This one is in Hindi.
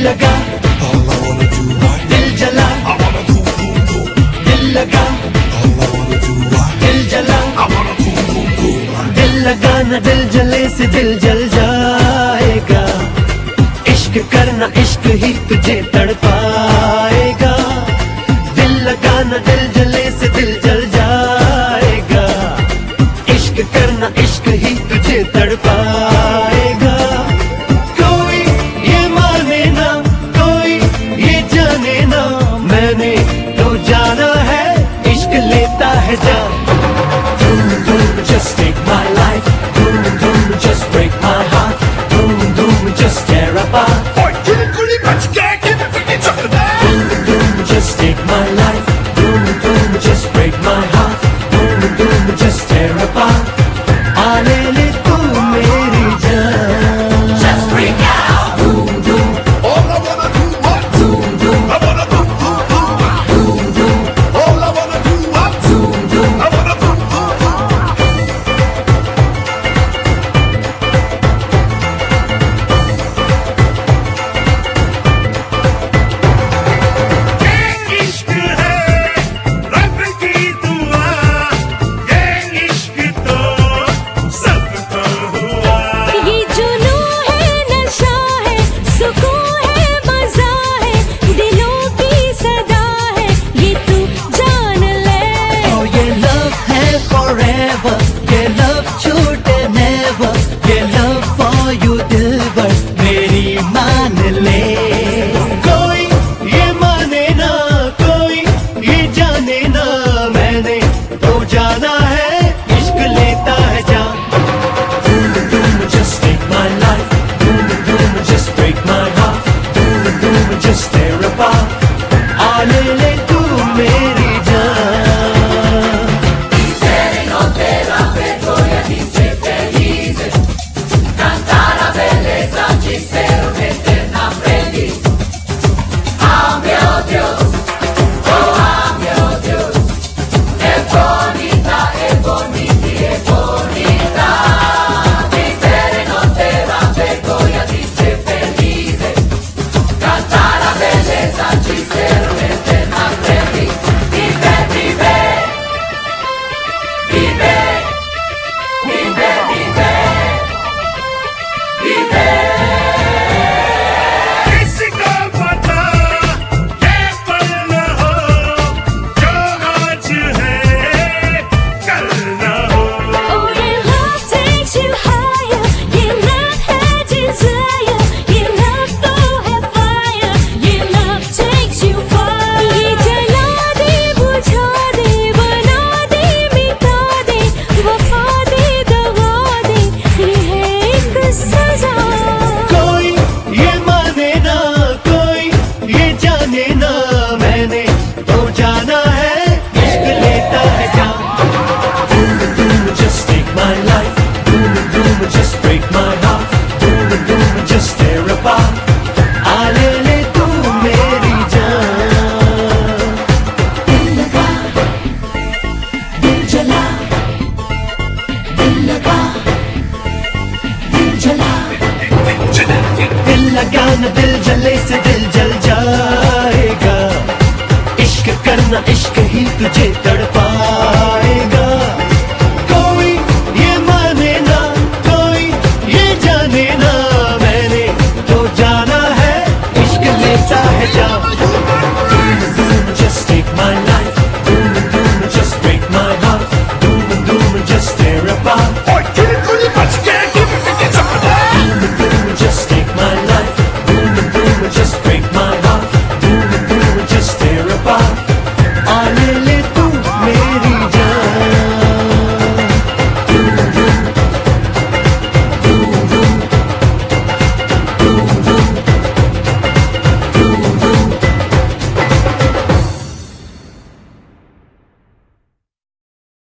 लगा। दिल जला। दिल लगा। दिल जला। दिल दिल जले से दिल जल जाएगा। इश्क करना इश्क ही तुझे तड़पाएगा। दिल लगाना दिल जले से दिल जल जाएगा forever. तुझे तड़प